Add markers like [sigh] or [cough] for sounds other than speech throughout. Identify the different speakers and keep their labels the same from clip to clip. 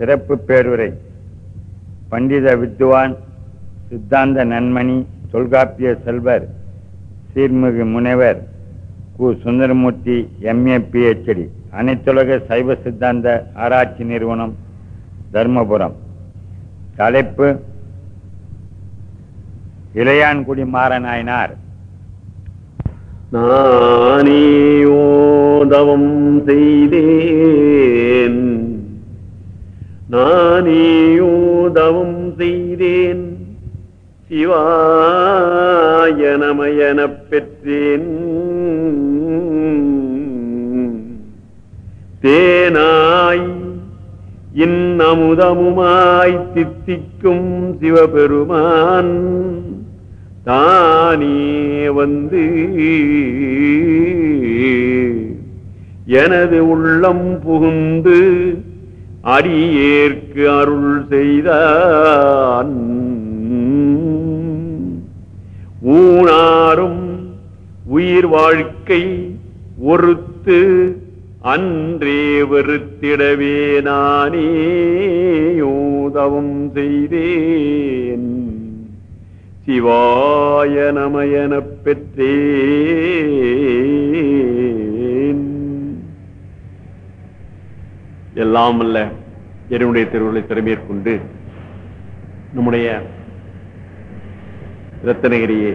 Speaker 1: சிறப்பு பேருரை. பண்டித வித்துவான் சித்தாந்த நன்மணி தொல்காப்பிய செல்வர் சீர்மிகு முனைவர் கு. சுந்தரமூர்த்தி எம்ஏ பிஹெச்டி அனைத்துலக சைவ சித்தாந்த ஆராய்ச்சி நிறுவனம் தர்மபுரம். தலைப்பு இளையான்குடி மாறநாயனார்.
Speaker 2: செய்தே. நானே யூதவும் செய்தேன். சிவாய நமயனப் பெற்றேன். தேனாய் இன்னமுதமுமாய் தித்திக்கும் சிவபெருமான் தானே வந்து எனது உள்ளம் புகுந்து அடியேற்கு அருள் செய்தான். ஊனாரும் உயிர் வாழ்க்கை ஒருத்து அன்றே வெறுத்திடவே நானே யோதவம் செய்தேன். சிவாய நமயனப் பெற்றே. எல்லாம் அல்ல என்னுடைய திருவுருளை திறமேற்கொண்டு நம்முடைய ரத்தனகிரியே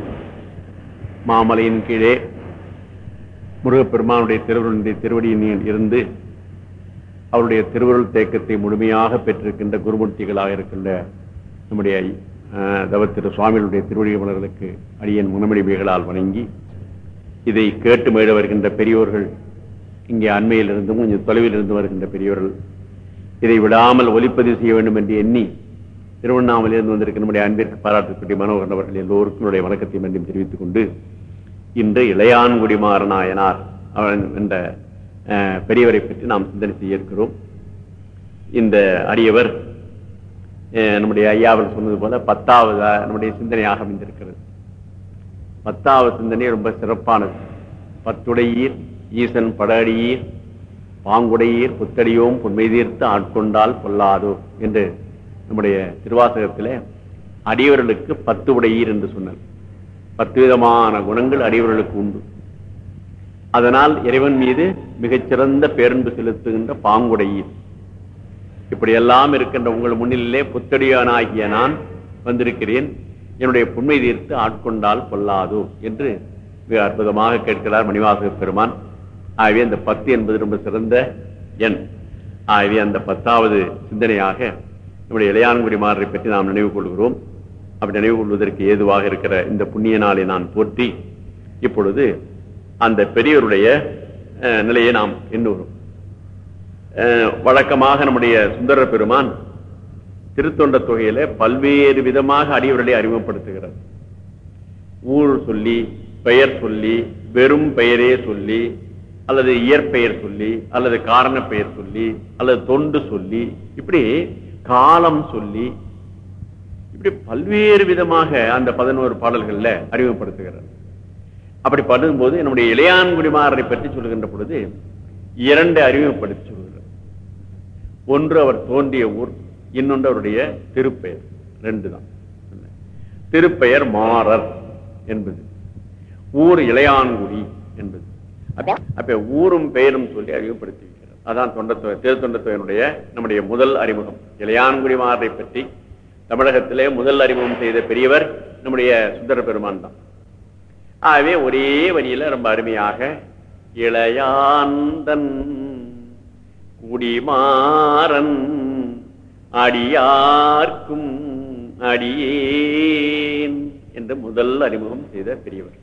Speaker 2: மாமலையின் கீழே முருகப்பெருமானுடைய திருவருடைய திருவடியின் இருந்து அவருடைய திருவருள் தேக்கத்தை முழுமையாக பெற்றிருக்கின்ற குருமூர்த்திகளாக இருக்கின்ற நம்முடைய தவத்திரு சுவாமிகளுடைய திருவடிகளுக்கு அடியன் முனமடிமைகளால் வணங்கி இதை கேட்டு மேட வருகின்ற பெரியோர்கள் இங்கே அண்மையிலிருந்தும் கொஞ்சம் தொலைவில் இருந்து வருகின்ற பெரியவர்கள் இதை விடாமல் ஒலிப்பதிவு செய்ய வேண்டும் என்று எண்ணி திருவண்ணாமலையிலிருந்து வந்திருக்கிற நம்முடைய அன்பிற்கு பாராட்டுக்குரிய மனோகரன் அவர்கள் எல்லோருக்கும் வணக்கத்தை மீண்டும் தெரிவித்துக் கொண்டு இன்று இளையான்குடி மாறனாயனார் என்ற அஹ், பெரியவரை பற்றி நாம் சிந்தனை செய்ய இருக்கிறோம். இந்த அரியவர் அஹ், நம்முடைய ஐயாவில் சொன்னது போல பத்தாவது நம்முடைய சிந்தனையாக அமைந்திருக்கிறது. பத்தாவது சிந்தனை ரொம்ப சிறப்பானது. பத்துடையீர் ஈசன் படஅடியீர் பாங்குடையீர் புத்தடியோம் பொன்மை தீர்த்து ஆட்கொண்டால் பொல்லாதோ என்று நம்முடைய திருவாசகத்திலே அடியவர்களுக்கு பத்து உடையீர் என்று சொன்னார் பத்து விதமான குணங்கள் அடியவர்களுக்கு உண்டு. அதனால் இறைவன் மீது மிகச்சிறந்த பேரன்பு செலுத்துகின்ற பாங்குடையீர். இப்படியெல்லாம் இருக்கின்ற உங்கள் முன்னிலே புத்தடியானாகிய நான் வந்திருக்கிறேன். என்னுடைய புண்மை தீர்த்து ஆட்கொண்டால் கொள்ளாதோ என்று மிக அற்புதமாக கேட்கிறார் மணிவாசக பெருமான். ஆகவே அந்த பத்து என்பது ரொம்ப சிறந்த எண். ஆகவே அந்த பத்தாவது சிந்தனையாக நம்முடைய இளையான்குடி மாறரை பற்றி நாம் நினைவு கொள்கிறோம். அப்படி நினைவு கொள்வதற்கு ஏதுவாக இருக்கிற இந்த புண்ணிய நாளை நான் போற்றி இப்பொழுது அந்த பெரியவருடைய அஹ், நிலையை நாம் எண்ணுகிறோம். வழக்கமாக நம்முடைய சுந்தர பெருமான் திருத்தொண்ட தொகையில பல்வேறு விதமாக அடியவர்களை அறிமுகப்படுத்துகிறார். ஊர் சொல்லி பெயர் சொல்லி வெறும் பெயரே சொல்லி அல்லது இயற்பெயர் சொல்லி அல்லது காரண பெயர் சொல்லி அல்லது தொண்டு சொல்லி இப்படி காலம் சொல்லி இப்படி பல்வேறு விதமாக அந்த பதினோரு பாடல்கள்ல அறிமுகப்படுத்துகிறார். அப்படி பண்ணும்போது நம்முடைய இளையான்குடிமாரரை பற்றி சொல்லுகின்ற பொழுது இரண்டு அறிமுகப்படுத்தி சொல்கிறார். ஒன்று அவர் தோன்றிய ஊர் இன்னொன்று அவருடைய திருப்பெயர். ரெண்டு தான். திருப்பெயர் மாறர் என்பது. ஊர் இளையான்குடி என்பது. அப்ப- ஊரும் பெயரும் சொல்லி அறிமுகப்படுத்தி அதான் அதான் தொண்டத்தொகை திருத்தொண்டத்தொகையினுடைய நம்முடைய முதல் அறிமுகம். இளையான்குடி மாறரை பற்றி தமிழகத்திலே முதல் அறிமுகம் செய்த பெரியவர் நம்முடைய சுந்தர பெருமான் தான். ஆகவே ஒரே வரியில ரொம்ப அருமையாக இளையாந்தன் குடிமாறன் அடியார்க்கும் அடியேன் என்று முதல் அறிமுகம் செய்த பெரியவர்.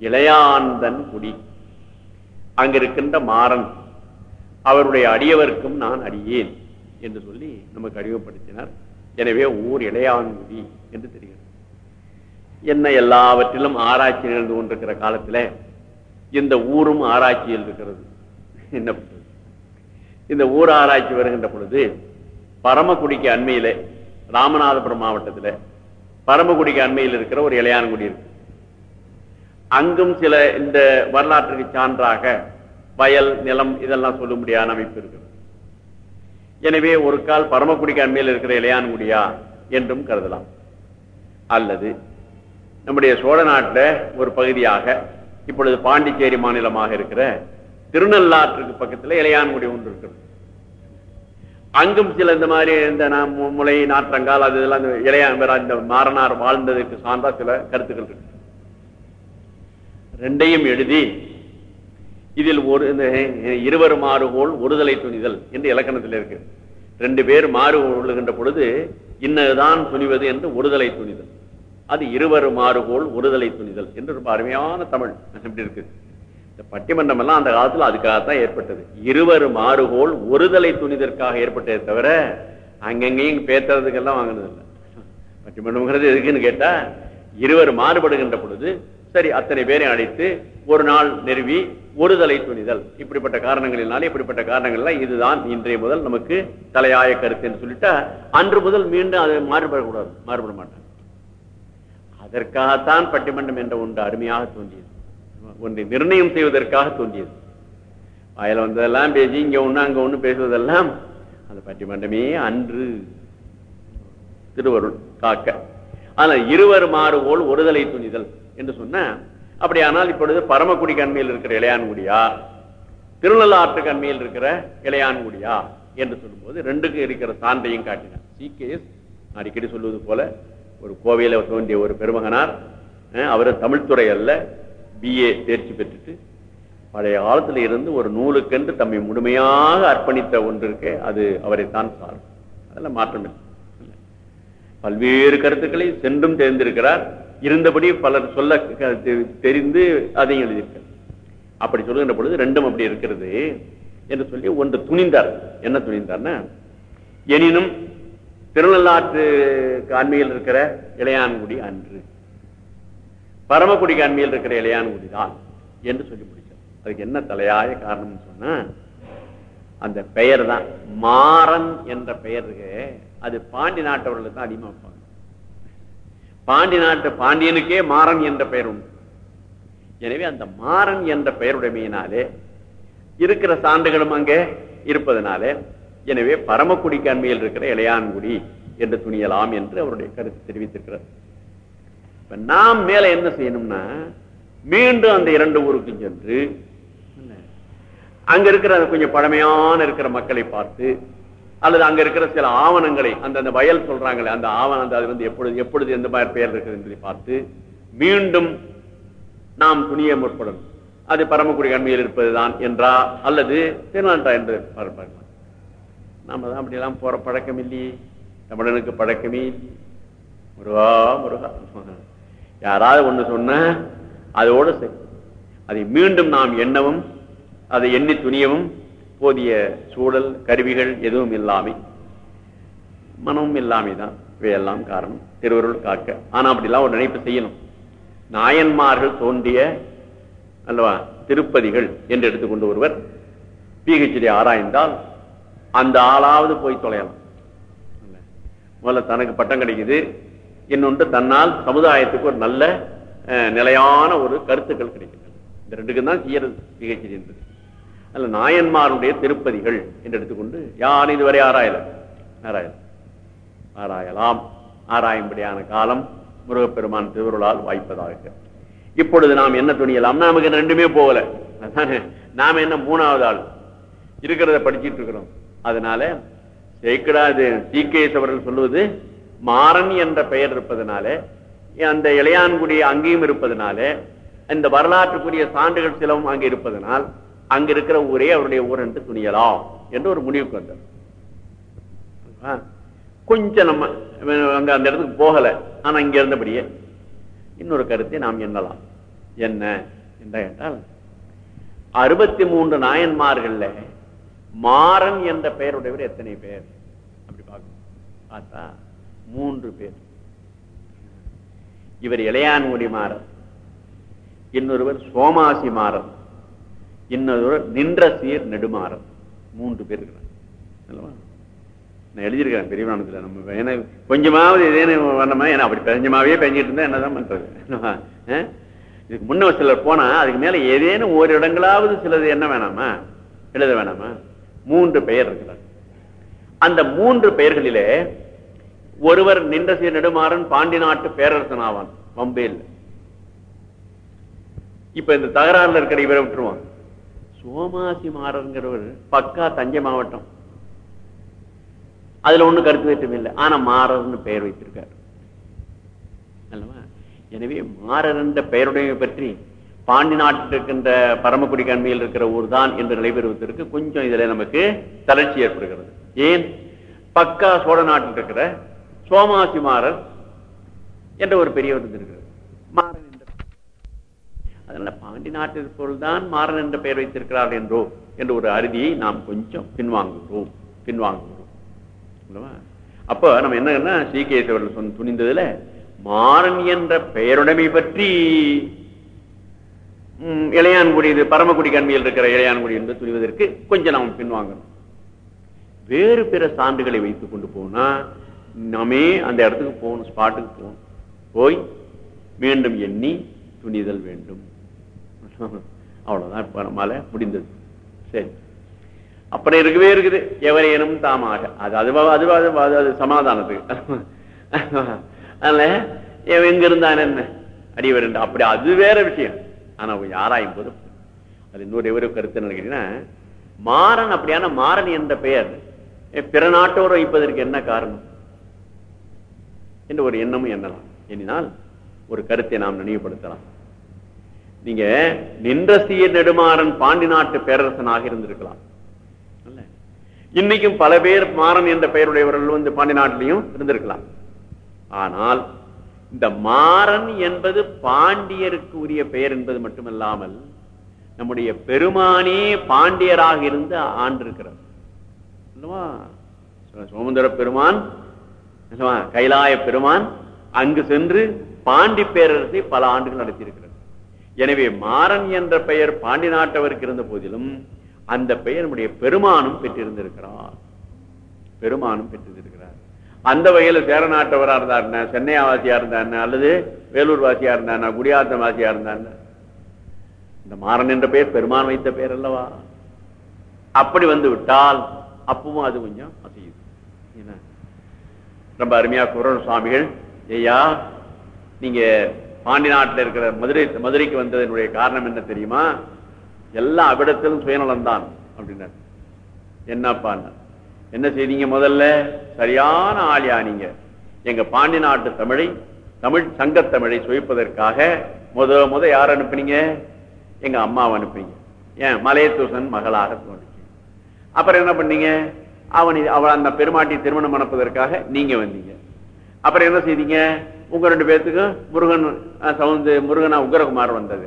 Speaker 2: இளையாந்தன் குடி. அங்கிருக்கின்ற மாறன். அவருடைய அடியவர்க்கும் நான் அடியேன் என்று சொல்லி நமக்கு அறிமுகப்படுத்தினார். எனவே ஊர் இளையான்குடி என்று தெரிகிறது. என்ன எல்லாவற்றிலும் ஆராய்ச்சி நிகழ்ந்து கொண்டிருக்கிற காலத்தில் இந்த ஊரும் ஆராய்ச்சியில் இருக்கிறது. என்ன பண்றது? இந்த ஊர் ஆராய்ச்சி வருகின்ற பொழுது பரமக்குடிக்கு அண்மையில் ராமநாதபுரம் மாவட்டத்தில் பரமக்குடிக்கு அண்மையில் இருக்கிற ஒரு இளையான்குடி இருக்கு. அங்கும் சில இந்த வரலாற்றுக்கு சான்றாக வயல் நிலம் இதெல்லாம் சொல்லும்படியான அமைப்பு இருக்கிறது எனவே ஒரு கால் பரமக்குடிக்கு அண்மையில் இருக்கிற இளையான்குடியா என்றும் கருதலாம். அல்லது நம்முடைய சோழ நாட்டில் ஒரு பகுதியாக இப்பொழுது பாண்டிச்சேரி மாநிலமாக இருக்கிற திருநள்ளாற்றுக்கு பக்கத்தில் இளையான்குடி ஒன்று இருக்கிறது அங்கும் சில இந்த மாதிரி இந்த மு- முளை நாற்றங்கால் அது இதெல்லாம் இந்த இளையான் இந்த மாறனார் வாழ்ந்ததற்கு சார்ந்தா சில கருத்துக்கள் இருக்கு ரெண்டையும் எழுதி இதில் ஒரு இருவர் மாறுகோள் ஒருதலை துணிதல் என்று இலக்கணத்தில் இருக்கு. ரெண்டு பேர் மாறு கொள்ளுகின்ற பொழுது இன்னதுதான் துணிவது என்று ஒருதலை துணிதல். அது இருவர் மாறுகோள் ஒருதலை துணிதல் என்று ரொம்ப அருமையான தமிழ். எப்படி இருக்கு? இந்த பட்டிமன்றம் எல்லாம் அந்த காலத்துல அதுக்காகத்தான் ஏற்பட்டது. இருவர் மாறுகோள் ஒருதலை துணிதற்காக ஏற்பட்டதே தவிர அங்கங்கேயும் பேத்துறதுக்கெல்லாம் வாங்கினது இல்லை பட்டிமன்றம்ங்கிறது எதுக்குன்னு கேட்டா இருவர் மாறுபடுகின்ற பொழுது சரி அத்தனை பேரை அழைத்து ஒரு நாள் நிறுவி ஒருதலை துணிதல். இப்படிப்பட்ட காரணங்களினாலே இப்படிப்பட்ட காரணங்கள்லாம் இதுதான். இன்றைய முதல் நமக்கு தலையாய கருத்து என்று சொல்லிட்டா அன்று முதல் மீண்டும் அது மாறுபடக்கூடாது மாறுபட மாட்டாங்க அதற்காகத்தான் பட்டிமன்றம் என்ற ஒன்று அருமையாக தோன்றியது. ஒன்றை நிர்ணயம் செய்வதற்காக தோன்றியது. வாயில வந்ததெல்லாம் பேசி இங்க ஒண்ணு அங்க ஒண்ணு பேசுவதெல்லாம் அந்த பட்டிமன்றமே அன்று திருவருள் காக்க ஆனா இருவர் மாறுபோல் ஒருதலை துணிதல். என்று சொன்ன அப்படியானால் இப்பொழுது பரமக்குடி கண்மையில் இருக்கிற இளையான்குடியா? திருநள்ளாற்று கண்மையில் இருக்கிற இளையான்குடியா? என்று சொல்லும்போது ரெண்டுக்கு இருக்கிற சான்றையும் காட்டினார். சிகேஎஸ் அடிக்கடி சொல்லுவது போல ஒரு கோவையில தோன்றிய ஒரு பெருமகனார் அவர் தமிழ்துறை அல்ல பிஏ தேர்ச்சி பெற்றுட்டு பழைய காலத்துல இருந்து ஒரு நூலுக்கென்று தம்மை முழுமையாக அர்ப்பணித்த ஒன்று இருக்கு அது அவரைத்தான் சாரும் அதெல்லாம் மாற்றம் இல்லை. பல்வேறு கருத்துக்களை சென்றும் தெரிந்திருக்கிறார். இருந்தபடி பலர் சொல்ல தெரிந்து அதையும் எழுதியிருக்கார். அப்படி சொல்லுகின்ற பொழுது ரெண்டும் அப்படி இருக்கிறது என்று சொல்லி ஒன்று துணிந்தார். என்ன துணிந்தார்னா எனினும் திருநள்ளாற்று காண்மையில் இருக்கிற இளையான்குடி அன்று பரமக்குடி காண்மையில் இருக்கிற இளையான்குடி தான் என்று சொல்லி முடிச்சார் அதுக்கு என்ன தலையாய காரணம்னு சொன்னா அந்த பெயர் தான் மாறன் என்ற பெயர் அது பாண்டி நாட்டவர்களுக்கு தான் அதிகமாக வைப்பாங்க. பாண்டி நாட்டு பாண்டியனுக்கே மாறன் என்ற பெயர் உண்டு எனவே அந்த மாறன் என்ற பெயருடைமையினாலே இருக்கிற சான்றுகளும் அங்கே இருப்பதனாலே எனவே பரமக்குடிக்கு அண்மையில் இருக்கிற இளையான்குடி என்று துணியலாம் என்று அவருடைய கருத்து தெரிவித்திருக்கிறார். இப்ப நாம் மேல என்ன செய்யணும்னா மீண்டும் அந்த இரண்டு ஊருக்கு சென்று அங்க இருக்கிற கொஞ்சம் பழமையான இருக்கிற மக்களை பார்த்து அல்லது அங்க இருக்கிற சில ஆவணங்களை அந்த அந்த வயல் சொல்றாங்களே அந்த ஆவணம் அது வந்து எப்பொழுது எப்பொழுது எந்த மாதிரி பெயர் இருக்குது என்பதை பார்த்து மீண்டும் நாம் துணிய முற்படும் அது பரமக்குடி கண்மையில் இருப்பதுதான் என்றா அல்லது திருநாட்டா என்று பார்ப்பார்கள். நாம தான் அப்படியெல்லாம் போற பழக்கம் இல்லையே. தமிழனுக்கு பழக்கமே இல்லையே. முருகா முருகா. யாராவது ஒன்று சொன்ன அதோட சரி அதை மீண்டும் நாம் எண்ணவும் அதை எண்ணி துணியவும் போதிய சூழல் கருவிகள் எதுவும் இல்லாமை. மனமும் இல்லாமை தான் இவையெல்லாம் காரணம். திருவருள் காக்க. ஆனா அப்படிலாம் ஒரு நினைப்பு செய்யணும். நாயன்மார்கள் தோன்றிய அல்லவா திருப்பதிகள் என்று எடுத்துக்கொண்டு ஒருவர் பிஹெச்டி ஆராய்ந்தால் அந்த ஆளாவது போய் தொலையலாம். முதல்ல தனக்கு பட்டம் கிடைக்குது. இன்னொன்று தன்னால் சமுதாயத்துக்கு ஒரு நல்ல அஹ், நிலையான ஒரு கருத்துக்கள் கிடைக்கிறது இந்த ரெண்டுக்கும் தான் செய்யறது பிஹெச்டி என்பது. அல்ல நாயன்மாருடைய திருப்பதிகள் என்று எடுத்துக்கொண்டு யாரும் இதுவரை ஆராயல ஆராயல ஆராயலாம். ஆராயும்படியான காலம் முருகப்பெருமான் திருவருளால் வாய்ப்பதாக இப்பொழுது நாம் என்ன துணியலாம்? நமக்கு ரெண்டுமே போகல. நாம என்ன மூணாவது ஆள்? இருக்கிறத படிச்சிட்டு இருக்கிறோம். அதனால சேக்கடாது டிகேஎஸ் அவர்கள் சொல்லுவது மாறன் என்ற பெயர் இருப்பதனால அந்த இளையான்குடி அங்கேயும் இருப்பதனால இந்த வரலாற்றுக்குரிய சான்றுகள் சிலவும் அங்கே இருப்பதனால் அங்க இருக்கிற ஊரே அவருடைய ஊர் என்று துணியலாம் என்று ஒரு முடிவுக்கு வந்தார். கொஞ்சம் நம்ம அங்க அந்த இடத்துக்கு போகல. ஆனா இங்க இருந்தபடியே இன்னொரு கருத்தை நாம் எண்ணலாம். என்ன என்ன கேட்டால் அறுபத்தி மூன்று நாயன்மார்கள்ல மாறன் என்ற பெயருடையவர் எத்தனை பேர்? அப்படி பார்க்கணும். பார்த்தா மூன்று பேர். இவர் இளையான்குடி மாறன். இன்னொருவர் சோமாசி மாறன். இன்னொரு நின்ற சீர் நெடுமாறன். மூன்று பேர் இருக்கிறாங்க. நான் எழுதியிருக்கிறேன் பெரியவானத்தில் நம்ம ஏன்னா கொஞ்சமாவது இதேன்னு வரணுமா ஏன்னா அப்படி பெஞ்சமாவே பெஞ்சிட்டு இருந்தா என்னதான் பண்றது? அஹ்? இதுக்கு முன்ன சிலர் போனா அதுக்கு மேல ஏதேனும் ஒரு இடங்களாவது சிலது என்ன வேணாமா? எழுத வேணாமா? மூன்று பெயர் இருக்கிறார். அந்த மூன்று பெயர்களிலே ஒருவர் நின்ற சீர் நெடுமாறன் பாண்டி நாட்டு பேரரசன் ஆவான். பம்பேல் இப்ப இந்த தகராறுல இருக்கிற இவரை விட்டுருவான் சோமாசி மாறருங்கிறவர் பக்கா தஞ்சை மாவட்டம். அதுல ஒண்ணு கருத்து வேற்றம் இல்லை. ஆனா மாறர்னு பெயர் வைத்திருக்கார். அல்லவா? எனவே மாறர் என்ற பெயருடைய பற்றி பாண்டி நாட்டில் இருக்கின்ற பரமக்குடி கண்மையில் இருக்கிற ஊர் தான் என்று நிலைபெறுவதற்கு கொஞ்சம் இதுல நமக்கு தளர்ச்சி ஏற்படுகிறது. ஏன்? பக்கா சோழ நாட்டில் இருக்கிற சோமாசி மாறர் என்ற ஒரு பெரியவர் இருந்திருக்கிறது மாறர் அதனால பாண்டி நாட்டில் தான் மாறன் என்ற பெயர் வைத்திருக்கிறார் என்றோ என்ற ஒரு அறுதியை நாம் கொஞ்சம் பின்வாங்குகிறோம் பின்வாங்குகிறோம். அல்லவா? அப்ப நம்ம என்ன சீகேசவர்கள் சொன்ன துணிந்ததுல மாறன் என்ற பெயருடைமை பற்றி இளையான்குடி இது பரமக்குடி கண்மையில் இருக்கிற இளையான்குடி என்று துணிவதற்கு கொஞ்சம் நாம் பின்வாங்கணும். வேறு பிற சான்றுகளை வைத்துக் கொண்டு போனா நாமே அந்த இடத்துக்கு போகணும் ஸ்பாட்டுக்கு போகணும். போய் மீண்டும் எண்ணி துணிதல் வேண்டும். [laughs] அவ்வளவுதான் இப்ப நம்மால முடிந்தது. சரி. அப்புறம் இருக்கவே இருக்குது. எவரேனும் தாமாக. அது அதுவா அது அது அது சமாதானத்துக்கு. [laughs] அதனால எங்க இருந்தான் என்ன? அடிவர் அப்படி அது வேற விஷயம். ஆனா யாராயும் ஆராயும் போது அது இன்னொரு எவரு கருத்து நினைக்கிறீங்கன்னா மாறன் அப்படியான மாறன் என்ற பெயர். பிற நாட்டோரை வைப்பதற்கு என்ன காரணம்? என்று ஒரு எண்ணமும் எண்ணலாம். எண்ணினால் ஒரு கருத்தை நாம் நினைவுபடுத்தலாம். நீங்க நின்றசிய நெடுமாறன் பாண்டி நாட்டு பேரரசனாக இருந்திருக்கலாம். இன்னைக்கும் பல பேர் மாறன் என்ற பெயருடையவர்கள் வந்து பாண்டி நாட்டிலையும் இருந்திருக்கலாம். ஆனால் இந்த மாறன் என்பது பாண்டியருக்கு உரிய பெயர் என்பது மட்டுமல்லாமல் நம்முடைய பெருமானே பாண்டியராக இருந்து ஆண்டிருக்கிறார். சோமந்தர பெருமான் கைலாய பெருமான் அங்கு சென்று பாண்டி பேரரசை பல ஆண்டுகள் நடத்தியிருக்கிறார். எனவே மாறன் என்ற பெயர் பாண்டி நாட்டவருக்கு இருந்த போதிலும் அந்த பெயர் நம்முடைய பெருமானும் பெற்றிருந்திருக்கிறார். பெருமானும் பெற்றிருக்கிறார் அந்த வகையில் சேர நாட்டவராக இருந்தாருன்னா சென்னை வாசியா இருந்தா அல்லது வேலூர் வாசியா இருந்தா குடியாத்தம் வாசியா இருந்தா இந்த மாறன் என்ற பெயர் பெருமான் வைத்த பெயர் அல்லவா? அப்படி வந்து விட்டால் அப்பவும் அது கொஞ்சம் அசையுது என்ன? ரொம்ப அருமையா குரல் சுவாமிகள். ஐயா நீங்க பாண்டி நாட்டில் இருக்கிற மதுரை மதுரைக்கு வந்ததனுடைய காரணம் என்ன தெரியுமா? எல்லா அவிடத்திலும் சுயநலம் தான் அப்படின்னாரு. என்னப்பா என்ன செய்தீங்க முதல்ல? சரியான ஆளியா நீங்க. எங்க பாண்டி நாட்டு தமிழை தமிழ் சங்கத்தமிழை சுவைப்பதற்காக முத முத யார் அனுப்புனீங்க? எங்க அம்மாவை அனுப்புனீங்க. ஏன்? மலையத்தூசன் மகளாக தோன்றுச்சு. அப்புறம் என்ன பண்ணீங்க? அவன் அவள் அந்த பெருமாட்டி திருமணம் அனுப்பதற்காக நீங்க வந்தீங்க. அப்புறம் என்ன செய்தீங்க? உங்க ரெண்டு பேர்த்துக்கும் முருகன் சவுந்த சவுந்து முருகனா உக்ரகுமார் வந்தது.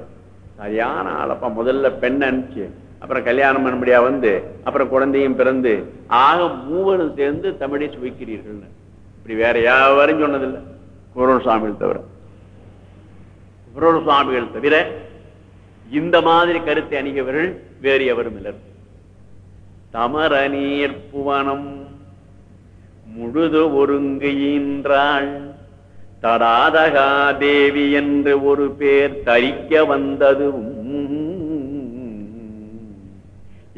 Speaker 2: சரியான ஆளப்பா முதல்ல பெண் அனுப்பிச்சு அப்புறம் கல்யாணம் பண்ணபடியா வந்து அப்புறம் குழந்தையும் பிறந்து ஆக மூவரும் சேர்ந்து தமிழை சுவைக்கிறீர்கள் இப்படி வேற யாரும் சொன்னதில்லை. குரோன் சுவாமிகள் தவிர. குரோன் சுவாமிகள் தவிர இந்த மாதிரி கருத்தை அணிகவர்கள் வேறு எவரும் இல்லர். தமர நீர் புவனம் முழுது ஒருங்குகின்றாள் தடாதகா தேவி என்று ஒரு பேர் தரிக்க வந்ததும்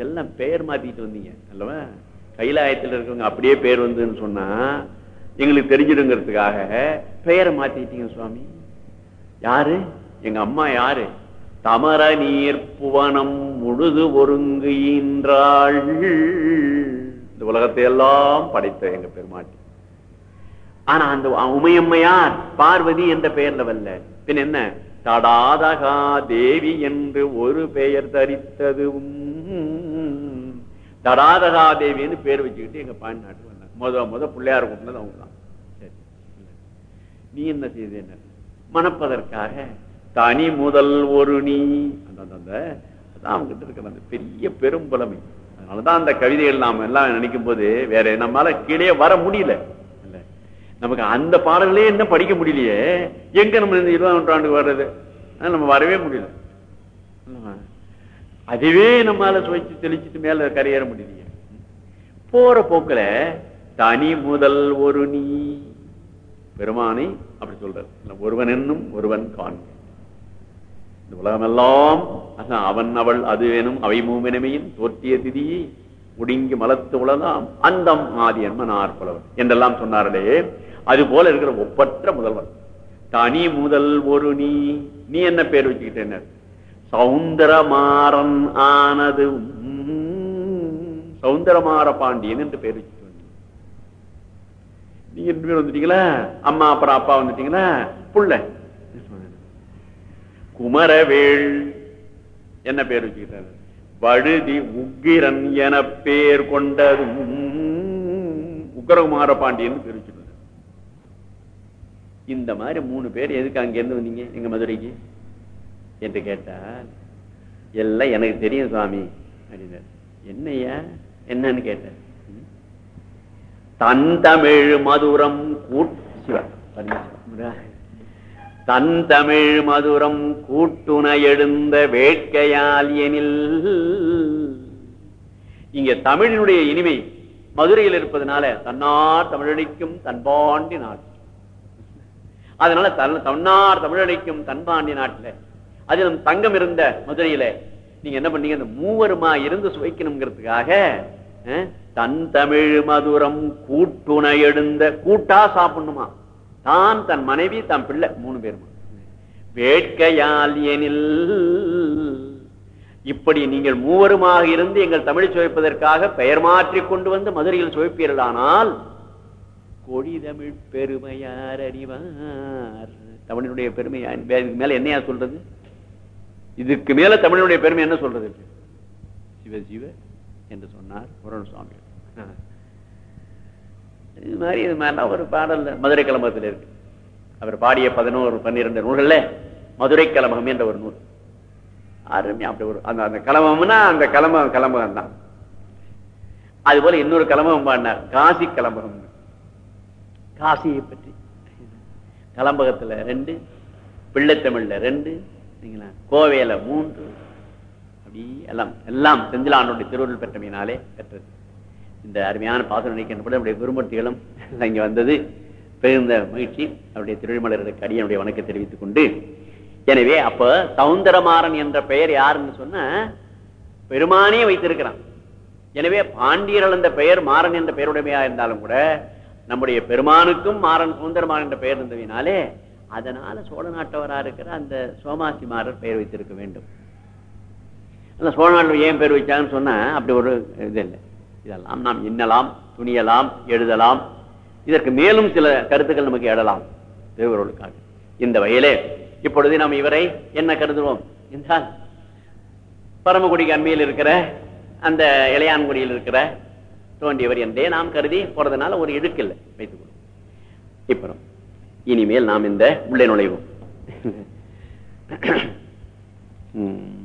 Speaker 2: எல்லாம் பெயர் மாத்திட்டு வந்தீங்க அல்லவா? கைலாயத்தில் இருக்கவங்க அப்படியே பேர் வந்ததுன்னு சொன்னா எங்களுக்கு தெரிஞ்சிடுங்கிறதுக்காக பெயரை மாத்திட்டீங்க சுவாமி. யாரு? எங்க அம்மா யாரு? தமர நீர் புவனம் முழுது ஒருங்குகின்றாள் இந்த உலகத்தை எல்லாம் படைத்த எங்க பெருமாட்டி. ஆனா அந்த உமையம்மையார் பார்வதி என்ற பெயர்ல வல்ல பின் என்ன? தடாதகா தேவி என்று ஒரு பெயர் தரித்ததும். தடாதகா தேவின்னு பேர் வச்சுக்கிட்டு எங்க பாண்டி நாட்டுக்கு வந்தாங்க. முத முத பிள்ளையார் கூட்டினது அவங்க தான் நீ என்ன செய்த என்ன மணப்பதற்காக தனி முதல் ஒரு நீ. அந்த அந்த- அதான் அவங்க கிட்ட இருக்கிற அந்த பெரிய பெரும் புலமை அதனாலதான் அந்த கவிதைகள் நாம எல்லாம் நினைக்கும் போது வேற நம்மளால கீழே வர முடியல. நமக்கு அந்த பாடல்களே என்ன படிக்க முடியலையே? எங்க நம்ம இந்த இருபதாம் நூற்றாண்டுக்கு வர்றது? நம்ம வரவே முடியல. அதுவே நம்மால சுவைச்சு தெளிச்சுட்டு மேல கரையேற முடியலையே. போற போக்குல தனி முதல் ஒரு நீ. பெருமானை அப்படி சொல்றது ஒருவன் என்னும் ஒருவன் காண்க இந்த உலகமெல்லாம் அவன் அவள் அது வேணும் அவை மூவெனமையின் தோற்றிய திதியை ஒடுங்கி மலத்து உலகம் அந்தம் ஆதி என்மனார் ஆர்பலவன் என்றெல்லாம் சொன்னார்களே. அது போல இருக்கிற ஒப்பற்ற முதல்வர். தனி முதல் ஒரு நீ. நீ என்ன பேர் வச்சுக்கிட்டேன் சவுந்தரமாறன் ஆனது உம், பாண்டியன் என்று பேர் வச்சுட்டு நீங்க ரெண்டு பேர் வந்துட்டீங்களா? அம்மா அப்புறம் அப்பா வந்துட்டீங்களா? புள்ள. குமரவேள் என்ன பேர் வச்சுக்கிட்டாரு? வழுதி உக்கிரன் என பேர் கொண்டதும் உக்கரகுமார பாண்டியன் பேர் இந்த மாதிரி மூணு பேர் எதுக்கு அங்க இருந்து வந்தீங்க எங்க மதுரைக்கு? என்று கேட்டால் எல்லாம் எனக்கு தெரியும் சுவாமி அப்படின்னார். என்னய்யா? என்னன்னு கேட்டார். தன் தமிழ் மதுரம் கூட் தன் தமிழ் மதுரம் கூட்டுணை எழுந்த வேட்கையால் எனில் இங்க தமிழினுடைய இனிமை மதுரையில் இருப்பதனால தன்னார் தமிழடிக்கும் தன்பாண்டி நாடு அதனால தன்- தன்னார் தமிழடிக்கும் தன்பாண்டி நாட்டுல அதிலும் தங்கம் இருந்த மதுரையில நீங்க என்ன பண்ணீங்க? அந்த மூவருமா இருந்து சுவைக்கணுங்கிறதுக்காக தன் தமிழ் மதுரம் கூட்டுணை எழுந்த கூட்டா சாப்பிடணுமா? தான் தன் மனைவி தன் பிள்ளை மூணு பேருமா? வேட்கையால் எனில் இப்படி நீங்கள் மூவருமாக இருந்து எங்கள் தமிழை சுவைப்பதற்காக பெயர் மாற்றி கொண்டு வந்து மதுரையில் சுவைப்பீர்களானால் கொடி தமிழ் பெருமையார் அறிவார். தமிழினுடைய பெருமை இதுக்கு மேல என்னையா சொல்றது? இதுக்கு மேல தமிழனுடைய பெருமை என்ன சொல்றது? சிவ சிவ என்று சொன்னார் முருகன் சுவாமி இது மாதிரி இது மாதிரிலாம் ஒரு பாடல். மதுரை கலம்பகத்தில் இருக்கு. அவர் பாடிய பதினோரு பன்னிரண்டு நூல்கள்ல மதுரை கலம்பகம் என்ற ஒரு நூல். அருமையா அப்படி ஒரு அந்த அந்த கலம்பகம்னா அந்த கலம கலம்பகம் தான் அது போல இன்னொரு கலம்பகம் பாடினார். காசி கலம்பகம் காசியை பற்றி கலம்பகத்துல ரெண்டு பிள்ளைத்தமிழ்ல ரெண்டு சரிங்களா? கோவையில மூன்று அப்படி எல்லாம் எல்லாம் செந்திலானுடைய திருவருள் பெற்றமையினாலே பெற்றது. இந்த அருமையான பாசனம் நினைக்கின்றபடி நம்முடைய குருமூர்த்திகளும் இங்க வந்தது. பெருந்த மகிழ்ச்சி. அவருடைய திருவிமலர்களுக்கு அடியனுடைய வணக்கம் தெரிவித்துக் கொண்டு. எனவே அப்ப சவுந்தரமாறன் என்ற பெயர் யாருன்னு சொன்ன பெருமானே வைத்திருக்கிறான். எனவே பாண்டியர்கள் என்ற பெயர் மாறன் என்ற பெயருடைமையா இருந்தாலும் கூட நம்முடைய பெருமானுக்கும் மாறன் சுந்தரமான் என்ற பெயர் இருந்ததினாலே அதனால சோழ நாட்டவராக இருக்கிற அந்த சோமாசிமாரர் பெயர் வைத்திருக்க வேண்டும். அந்த சோழ நாட்டில் ஏன் பெயர் வச்சாங்கன்னு சொன்னா அப்படி ஒரு இது இல்லை. இதெல்லாம் நாம் எண்ணலாம் துணியலாம் எழுதலாம். இதற்கு மேலும் சில கருத்துக்கள் நமக்கு எழலாம். திருவருளுக்காக. இந்த வகையிலே இப்பொழுது நாம் இவரை என்ன கருதுவோம் என்றால் பரமக்குடிக்கு அண்மையில் இருக்கிற அந்த இளையான்குடியில் இருக்கிற தோன்றியவர் என்றே நாம் கருதி போறதுனால ஒரு இழுக்கில்லை வைத்துக் கொள்வோம் இப்போ இனிமேல் நாம் இந்த உள்ளே நுழைவோம். உம்.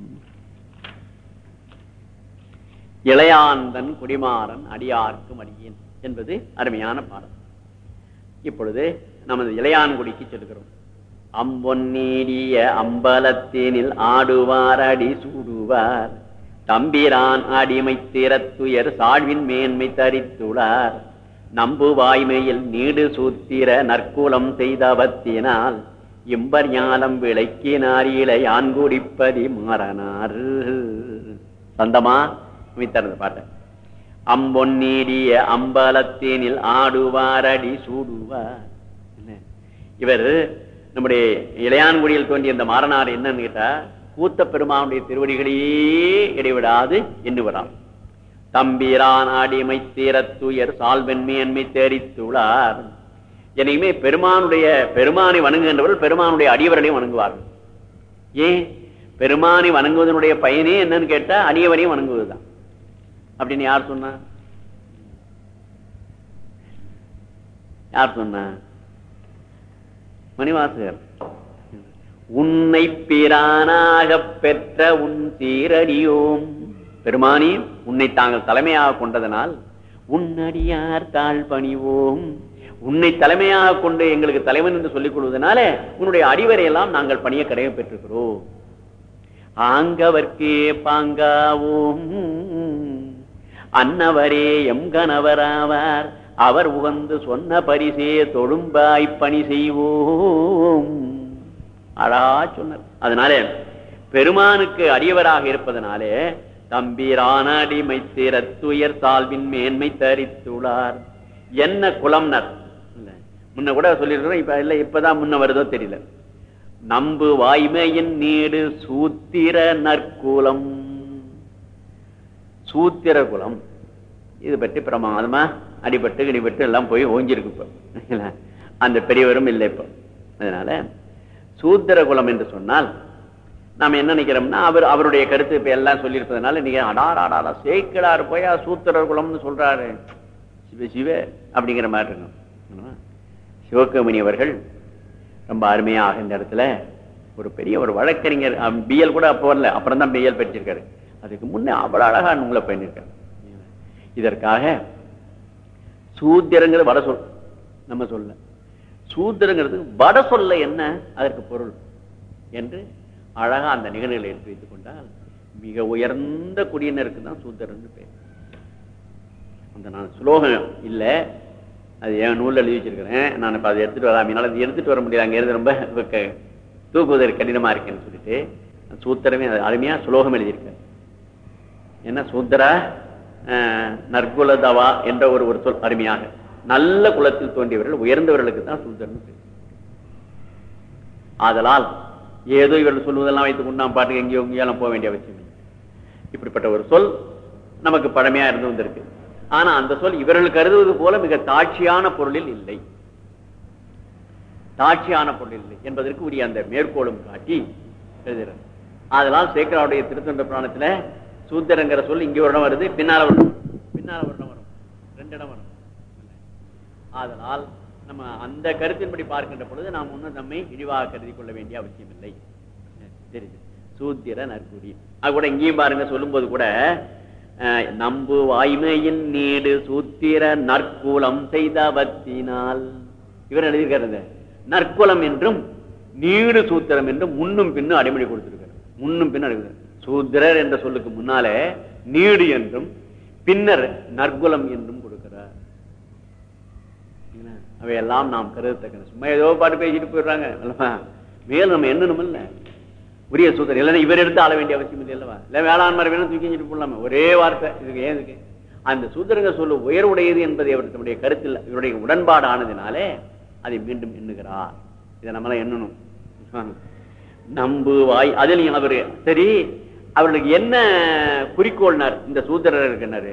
Speaker 2: இளையாந்தன் குடிமாறன் அடியார்க்கும் அடியேன் என்பது அருமையான பாடம் இப்பொழுது நமது இளையான்குடிக்கு செல்கிறோம். அம்பொன்னீடிய அம்பலத்தேனில் ஆடுவார் அடி சூடுவார். தம்பிரான் அடிமை திறத்துயர் சாழ்வின் மேன்மை தரித்துளார். நம்பு வாய்மையில் நீடு சூத்திர நற்குலம் செய்தவத்தினால் இம்பர் ஞானம் விளக்கினார் இளையான் குடிப்பதி மாறனார். சந்தமா? அமைத்தார் பாட்ட. அம்பொன்னீடிய அம்பலத்தேனில் ஆடுவாரடி சூடுவார். இவர் நம்முடைய இளையான்குடியில் தோன்றிய இந்த மாறனார் என்னன்னு கேட்டா கூத்த பெருமானுடைய திருவடிகளையே இடைவிடாது எண்ணுவராம் தம்பிரான் அடிமை தீரத்துயர் சால்வெண்மையன்மை தேரித்துள்ளார் என்னைக்குமே பெருமானுடைய பெருமானை வணங்குகின்றவர்கள் பெருமானுடைய அடியவர்களையும் வணங்குவார்கள். ஏன்? பெருமானை வணங்குவதனுடைய பயனே என்னன்னு கேட்டா அடியவரையும் வணங்குவதுதான். அப்படின்னு யார் சொன்னா? யார் சொன்ன? மணிவாசகர். உன்னை பிரானாக பெற்ற உன் தீரடியோம் பெருமானி உன்னை தாங்கள் தலைமையாக கொண்டதனால் உன்னடியார் தாழ் பணிவோம். உன்னை தலைமையாக கொண்டு எங்களுக்கு தலைவன் என்று சொல்லிக் கொள்வதனால உன்னுடைய அடிவரையெல்லாம் எல்லாம் நாங்கள் பணிய கடமை பெற்றிருக்கிறோம். ஆங்கவர்க்கே பாங்காவோம். அன்னவரே எம் கணவராவார். அவர் உகந்து சொன்ன பரிசே தொழும்பாய் பணி செய்வோம். அழா சொன்னார் அதனாலே பெருமானுக்கு அடியவராக இருப்பதனாலே தம்பிரான அடிமை திறத்துயர் தாழ்வின் மேன்மை தரித்துளார் என்ன குலம்னர்? முன்ன கூட சொல்லிருக்கிறோம் இப்ப இல்ல இப்பதான் முன்ன வருதோ தெரியல. நம்பு வாய்மையின் நீடு சூத்திர நற்குலம். சூத்திர குலம். இது பற்றி பிரமாதமா அடிபட்டு கிடிபட்டு எல்லாம் போய் ஓஞ்சிருக்கு இப்ப. அந்த பெரியவரும் இல்லை இப்ப. அதனால சூத்திர குலம் என்று சொன்னால் நாம என்ன நினைக்கிறோம்னா அவர் அவருடைய கருத்து இப்ப எல்லாம் சொல்லியிருப்பதனால நீங்க அடார் அடாரா சேக்கிடார் போயா சூத்திரர் குலம்னு சொல்றாரு. சிவ சிவ அப்படிங்கிற மாதிரி இருக்கும். சிவகமணி அவர்கள் ரொம்ப அருமையாக இந்த இடத்துல ஒரு பெரிய ஒரு வழக்கறிஞர் பிஎல் கூட அப்போ வரல அப்புறம் தான் பிஎல் படிச்சிருக்காரு. அதுக்கு முன்னே அவ்வளோ அழகா உங்களை பண்ணியிருக்காரு இதற்காக சூத்திரங்கிறது வட சொல் நம்ம சொல்ல சூத்திரங்கிறது வட சொல்ல என்ன? அதற்கு பொருள். என்று அழகா அந்த நிகழ்வுகளை எடுத்து வைத்துக் கொண்டால் மிக உயர்ந்த குடியினருக்கு தான் சூத்திரன் பேர் அந்த நான் சுலோகம் இல்லை. அது என் நூலில் எழுதி வச்சிருக்கிறேன். நான் இப்போ அதை எடுத்துட்டு வரேன் என்னால் அது எடுத்துட்டு வர முடியல. அங்கே இருந்து ரொம்ப தூக்குவதற்கு கடினமா இருக்குன்னு சொல்லிட்டு சூத்திரமே அது அருமையா சுலோகம் எழுதியிருக்கேன் என்ன சூத்திரா? அஹ், நற்குலதவா என்ற ஒரு ஒரு சொல் அருமையாக. நல்ல குலத்தில் தோன்றியவர்கள் உயர்ந்தவர்களுக்கு தான் சூத்திரன் ஆதலால் ஏதோ இவர்கள் சொல்வதெல்லாம் வைத்துக் கொண்டு நாம் பாட்டுக்கு எங்கேயோ எங்கேயெல்லாம் போக வேண்டிய அவசியம் இல்லை. இப்படிப்பட்ட ஒரு சொல் நமக்கு பழமையா இருந்து வந்திருக்கு. ஆனா அந்த சொல் இவர்கள் கருதுவது போல மிக தாட்சியான பொருளில் இல்லை. தாட்சியான பொருள் இல்லை என்பதற்கு உரிய அந்த மேற்கோளும் காட்டி எழுதுகிறார். அதனால் சேக்கராவுடைய திருத்தொண்ட பிராணத்துல சூத்திரங்கிற சொல் இங்கே ஒரு இடம் வருது பின்னால ஒரு வரும். பின்னால ஒரு இடம் வரும். ரெண்டு இடம் வரும். ஆதலால் நம்ம அந்த கருத்தின்படி பார்க்கின்ற பொழுது நாம் ஒன்றும் நம்மை விரிவாக கருதி கொள்ள வேண்டிய அவசியம் இல்லை தெரியுது. சூத்திர நற்குறி. அது கூட இங்கேயும் பாருங்க சொல்லும்போது கூட நம்பு வாய்மையின் நீடு சூத்திர நற்குலம் செய்தவத்தினால் இவர் எழுதியிருக்காரு நற்குலம் என்றும் நீடு சூத்திரம் என்றும் முன்னும் பின்னும் அடிமொழி கொடுத்திருக்காரு. முன்னும் பின்னும் அடிமொழி. சூத்திரர் என்ற சொல்லுக்கு முன்னாலே நீடு என்றும் பின்னர் நற்குலம் என்றும் அவையெல்லாம் நாம் கருதத்தக்கன. சும்மா ஏதோ பாட்டு பேசிட்டு போயிடுறாங்க அல்லவா? மேலும் நம்ம எண்ணணும் இல்ல. உரிய சூத்திரம் இல்லைன்னா இவர் எடுத்து ஆள வேண்டிய அவசியம் இல்லை அல்லவா? இல்ல வேளாண்மை வேணும் தூக்கி செஞ்சுட்டு போடலாமே. ஒரே வார்த்தை இதுக்கு ஏன் இருக்கு? அந்த சூத்திரங்க சொல்லு உயர்வுடையது என்பது அவர் தன்னுடைய கருத்தில் இவருடைய உடன்பாடு ஆனதினாலே அதை மீண்டும் எண்ணுகிறார். இதை நம்மளாம் எண்ணணும். நம்பு வாய் அதில் அவரு சரி அவர்களுக்கு என்ன குறிக்கோள்னார்? இந்த சூத்திரர் இருக்கிறாரு.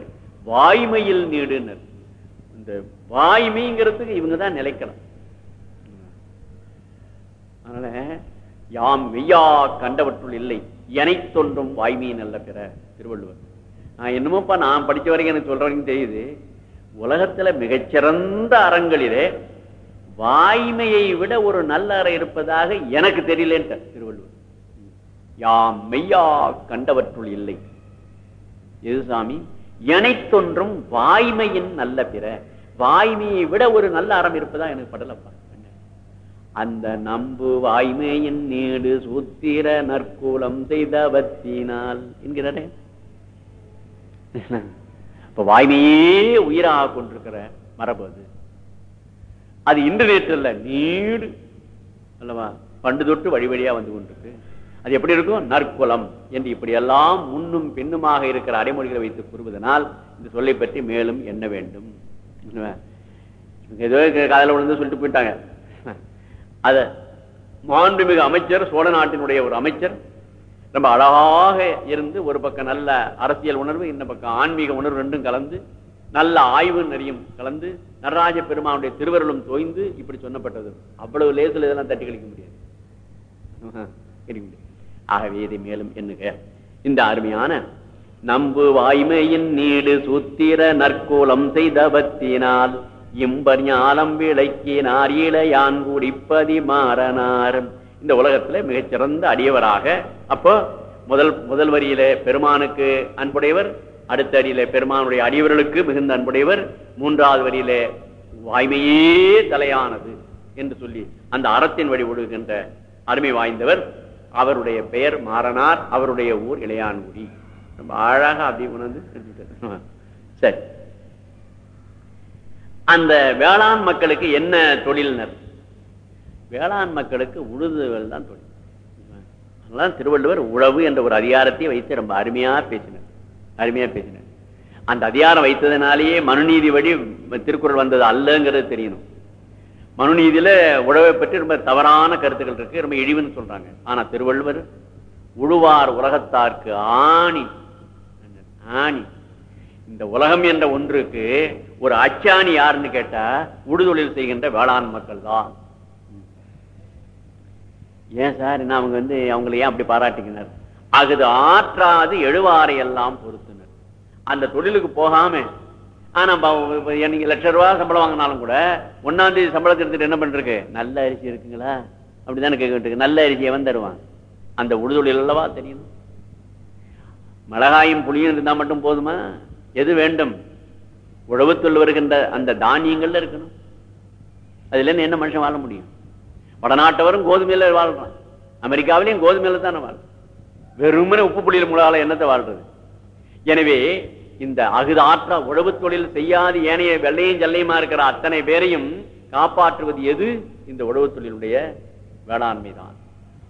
Speaker 2: வாய்மையில் நீடுனர். இந்த வாய்மைங்கிறதுக்கு இவங்க தான் நிலைக்கலாம் அதனால யாம் மெய்யா கண்டவற்றுள் இல்லை. எனை தோன்றும் வாய்மையை நல்ல பிற திருவள்ளுவர். நான் என்னமோப்பா நான் படிச்ச வரைக்கும் எனக்கு சொல்ற வரைக்கும் தெரியுது. உலகத்துல மிகச்சிறந்த அறங்களிலே வாய்மையை விட ஒரு நல்ல அறை இருப்பதாக எனக்கு தெரியலேன்ட்ட திருவள்ளுவர். யாம் மெய்யா கண்டவற்றுள் இல்லை. எது சாமி? எனை தோன்றும் வாய்மையின் நல்ல பிற வாய்மையை விட ஒரு நல்ல அறம் இருப்பதா எனக்கு படலப்பா அந்த நம்பு வாய்மையின் நீடு சூத்திர நற்கூலம் செய்தவத்தினால் என்கிறாரே. இப்ப வாய்மையே உயிராக கொண்டிருக்கிற மரபு அது. அது இன்று நேற்று நீடு. அல்லவா? பண்டு தொட்டு வழி வழியா வந்து கொண்டிருக்கு. அது எப்படி இருக்கும்? நற்குலம் என்று இப்படி எல்லாம் முன்னும் பின்னுமாக இருக்கிற அடைமொழிகளை வைத்து கூறுவதனால் இந்த சொல்லை பற்றி மேலும் எண்ண வேண்டும். ஏதோ காதல விழுந்து சொல்லிட்டு போயிட்டாங்க. அத மாண்புமிகு அமைச்சர் சோழ நாட்டினுடைய ஒரு அமைச்சர் ரொம்ப அழகாக இருந்து ஒரு பக்கம் நல்ல அரசியல் உணர்வு இந்த பக்கம் ஆன்மீக உணர்வு ரெண்டும் கலந்து நல்ல ஆய்வு நெறியும் கலந்து நடராஜ பெருமானுடைய திருவருளும் தோய்ந்து இப்படி சொன்னப்பட்டது அவ்வளவு லேசில் இதெல்லாம் தட்டி கழிக்க முடியாது. ஆகவே இதை மேலும் என்னுக இந்த அருமையான நம்பு வாய்மையின் நீடு சூத்திர நற்கோலம் செய்தவத்தினால் இம்பர் ஞானம் விளக்கினார் இளையான் குடிப்பதி மாறனார். இந்த உலகத்துல மிகச்சிறந்த அடியவராக அப்போ முதல் முதல் வரியில பெருமானுக்கு அன்புடையவர் அடுத்த அடியில பெருமானுடைய அடியவர்களுக்கு மிகுந்த அன்புடையவர் மூன்றாவது வரியில வாய்மையே தலையானது என்று சொல்லி அந்த அறத்தின் வழி ஒழுகின்ற அருமை வாய்ந்தவர். அவருடைய பெயர் மாறனார் அவருடைய ஊர் இளையான்குடி. ரொம்ப அழகா அப்படி உணர்ந்து எடுத்துக்கிட்டாரு. சரி. அந்த வேளாண் மக்களுக்கு என்ன தொழில்னர்? வேளாண் மக்களுக்கு உழுதுகள் தான் தொழில். அதெல்லாம் திருவள்ளுவர் உழவு என்ற ஒரு அதிகாரத்தை வைத்து ரொம்ப அருமையா பேசினார். அருமையா பேசினார். அந்த அதிகாரம் வைத்ததுனாலேயே மனுநீதி வழி திருக்குறள் வந்தது அல்லங்கிறது தெரியணும். மனுநீதியில உழவை பற்றி ரொம்ப தவறான கருத்துக்கள் இருக்கு ரொம்ப இழிவுன்னு சொல்றாங்க. ஆனா திருவள்ளுவர் உழுவார் உலகத்தார்க்கு ஆணி. ஆணி இந்த உலகம் என்ற ஒன்றுக்கு ஒரு அச்சாணி யாருன்னு கேட்டா உடுதொழில் செய்கின்ற வேளாண் மக்கள் தான். ஏன் சார்? என்ன அவங்க வந்து அவங்களை ஏன் அப்படி பாராட்டிக்கினார் அகுது ஆற்றாது எழுவாரை எல்லாம் பொறுத்துனர். அந்த தொழிலுக்கு போகாம ஆனா நீங்க லட்ச ரூபா சம்பளம் வாங்கினாலும் கூட ஒன்னாம் தேதி சம்பளத்தை எடுத்துட்டு என்ன பண்றது நல்ல அரிசி இருக்குங்களா? அப்படிதானே கேட்கிட்டு நல்ல அரிசியை வந்து தருவான்? அந்த உடுதொழில் அல்லவா தெரியணும் மிளகாயும் புளியும் இருந்தால் மட்டும் போதுமா? எது வேண்டும்? உழவுத்துள் வருகின்ற அந்த தானியங்கள்ல இருக்கணும். அதுல என்ன மனுஷன் வாழ முடியும்? வடநாட்டவரும் கோதுமையில வாழ்றான். அமெரிக்காவிலையும் கோதுமையில தானே வாழ்றான். வெறுமனே உப்பு புள்ளியில் முழால என்னத்தை வாழ்றது? எனவே இந்த அகுத ஆற்றா உழவு தொழில் செய்யாது ஏனைய வெள்ளையும் ஜல்லையுமா இருக்கிற அத்தனை பேரையும் காப்பாற்றுவது எது? இந்த உழவு தொழிலுடைய வேளாண்மை தான்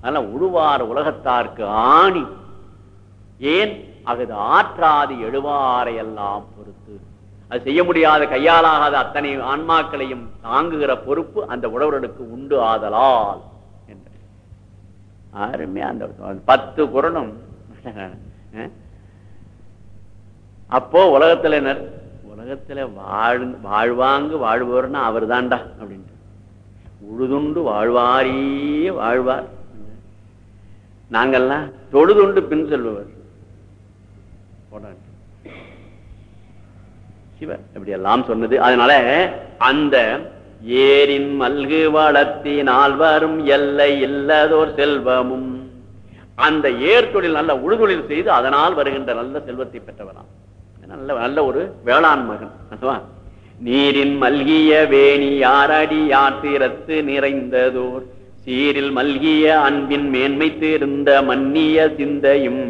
Speaker 2: அதனால உழுவார் உலகத்தார்க்கு ஆணி. ஏன்? அகுது ஆற்றாது எழுவாரை எல்லாம் பொறுத்து. அது செய்ய முடியாத கையாலாகாத அத்தனை ஆன்மாக்களையும் தாங்குகிற பொறுப்பு அந்த உழவர்களுக்கு உண்டு ஆதலால். என்று. அருமையா அந்த பத்து குரணும் அப்போ உலகத்துல உலகத்துல வாழ் வாழ்வாங்கு வாழ்பவர்னா அவர் தான்டா அப்படின்ட்டு. உழுதுண்டு வாழ்வாரே வாழ்வார். நாங்கெல்லாம் தொழுதுண்டு பின் செல்பவர். சிவன் இப்படி எல்லாம் சொன்னது. அதனால அந்த ஏரின் மல்கு வளத்தினால் வரும் எல்லை இல்லதோர் செல்வமும் அந்த ஏர் தொழில் நல்ல உழுதொழில் செய்து அதனால் வருகின்ற நல்ல செல்வத்தை பெற்றவராம் நல்ல நல்ல ஒரு வேளாண் மகன் அல்லவா? நீரின் மல்கிய வேணி யாரடி யாத்திரத்து நிறைந்ததோர் சீரில் மல்கிய அன்பின் மேன்மை தீர்ந்த மன்னிய சிந்தையும்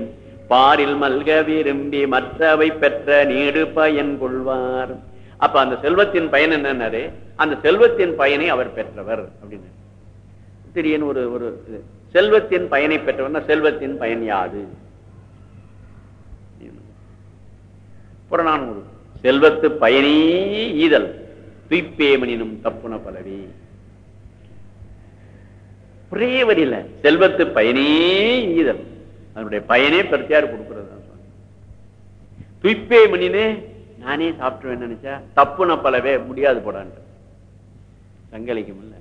Speaker 2: பாரில் மல்க விரும்பி மற்றவை பெற்ற நீடு பயன் கொள்வார். அப்ப அந்த செல்வத்தின் பயன் என்னன்னாரு அந்த செல்வத்தின் பயனை அவர் பெற்றவர் அப்படின்னு. திடீர்னு ஒரு ஒரு செல்வத்தின் பயனை பெற்றவர்னா செல்வத்தின் பயன் யாது? புறநானூறு. செல்வத்து பயனே ஈதல். துய்ப்பேமனினும் தப்புன பலவி. ஒரே வரியில செல்வத்து பயனே ஈதல். அதனுடைய பயனே பெருத்தியார் கொடுக்கறது துய்ப்பே மணினே நானே சாப்பிட்டுருவேன் நினைச்சா தப்புன பலவே முடியாது போடான்ட்டு. சங்கலிக்கும் இல்ல